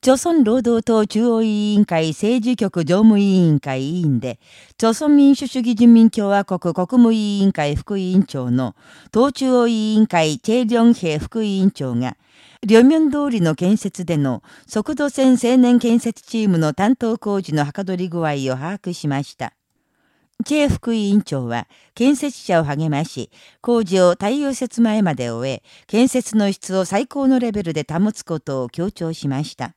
朝鮮労働党中央委員会政治局常務委員会委員で、朝鮮民主主義人民共和国国務委員会副委員長の党中央委員会チェ・リョンヘ副委員長が、両面通りの建設での速度線青年建設チームの担当工事のはかどり具合を把握しました。チェ副委員長は建設者を励まし、工事を太陽節前まで終え、建設の質を最高のレベルで保つことを強調しました。